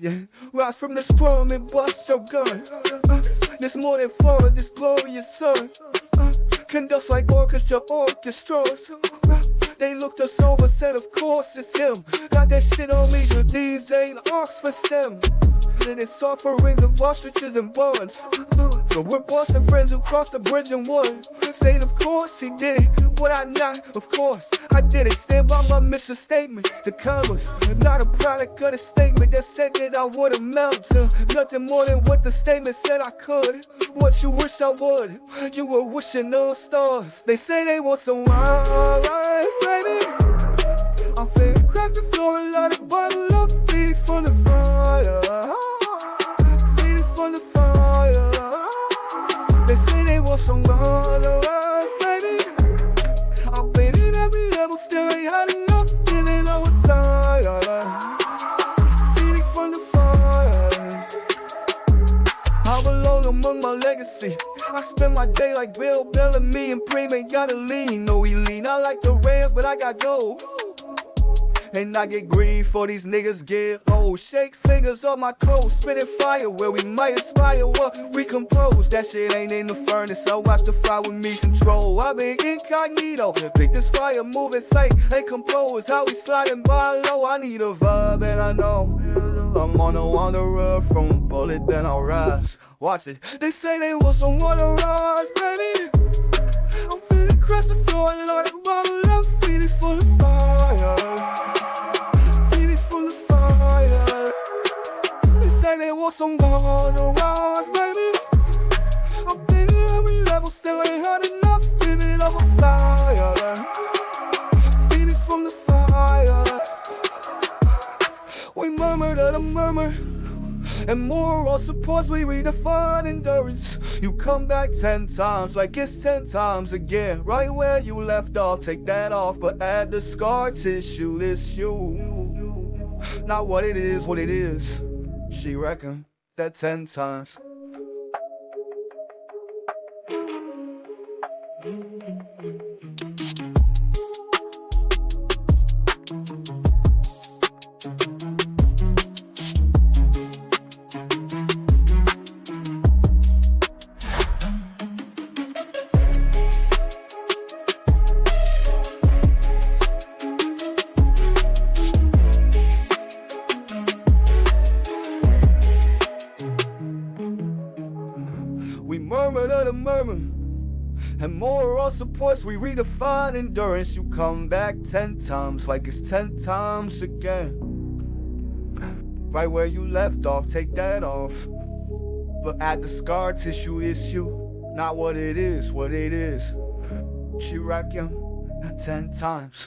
Yeah, rise from the storm and bust your gun. Uh, this morning fun, this glorious sun. Uh, conducts like orchestra orchestras. Uh, they looked us over, said of course it's him. Got that shit on me, these ain't Oxford STEM and it's offerings of ostriches and buns. But we're Boston friends who crossed the bridge and won. Say, of course he did. Would I not? Of course I did it. Stand by my mission statement to commerce. Not a product of the statement that said that I would amount to nothing more than what the statement said I could. What you wish I would. You were wishing on stars. They say they want some wild life, baby. I'm feeling across the floor, a lot of bottle Among my legacy. I spend my day like Bill Bellamy and Preem ain't gotta lean. No, he lean. I like the Rams, but I got gold. And I get green for these niggas get old. Shake fingers on my toes, spitting fire where we might aspire what we compose. That shit ain't in the furnace, I watch the fire with me control. I been incognito, pick this fire moving sight. Hey, compose how we sliding by low. I need a vibe and I know. I'm on a wanderer from a bullet, then I'll rise. Watch it. They say they want some water rise, baby. I'm feeling across the floor, Lord, I'm bottle of Phoenix full of fire. they say they want some water rise, baby. A murmur. And moral supports we redefine endurance. You come back ten times like it's ten times again. Right where you left off, take that off, but add the scar tissue. This you, not what it is, what it is. She reckon that ten times. Murmured at a murmur. And moral supports we redefine endurance. You come back ten times like it's ten times again. Right where you left off, take that off. But add the scar tissue issue, not what it is, what it is. She reckon ten times.